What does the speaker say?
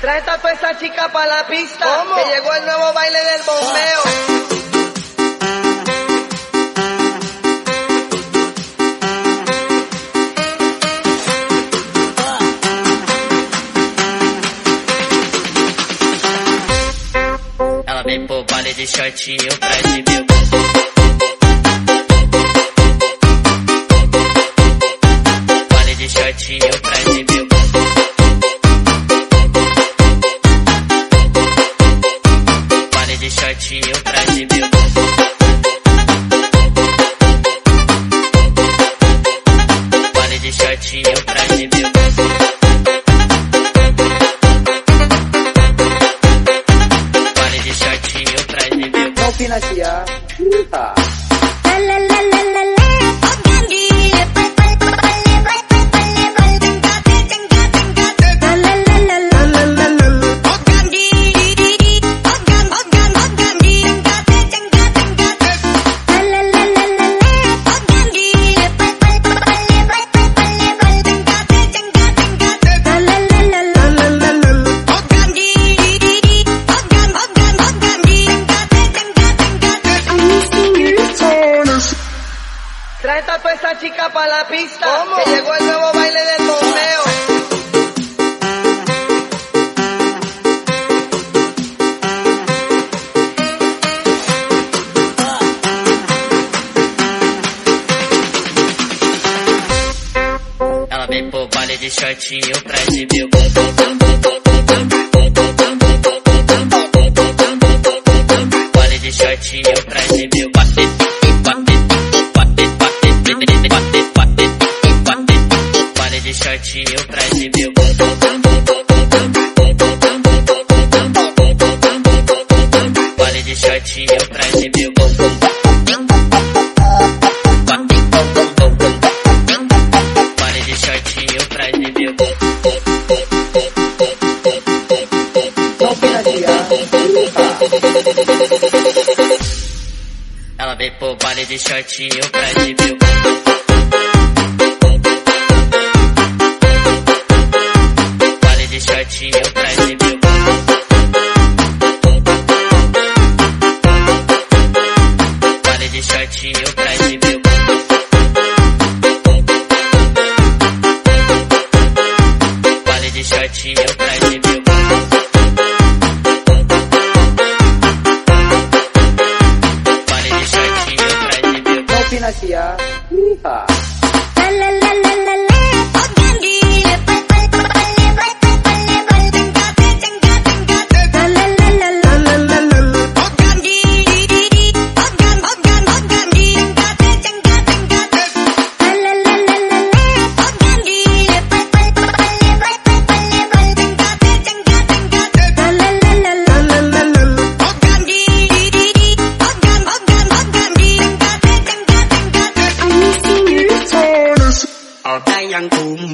Trae a toda esa chica para la pista. Que llegó el nuevo baile del bombeo. Ela vem pro baile de shortinho pra exibir o Baile Yeehaw. Tá. Trae a toda esa chica para la pista. Que llegó el nuevo baile del bombeo. Ela vem pro baile de shortinho pra exibir o Baile de shortinho Baile de shortinho pra exibir o Baile de shortinho Ela vem pro baile de shortinho pra exibir Baile de shortinho pra exibir Baile de shortinho pra exibir Baile de shortinho pra exibir exibir Não yang kum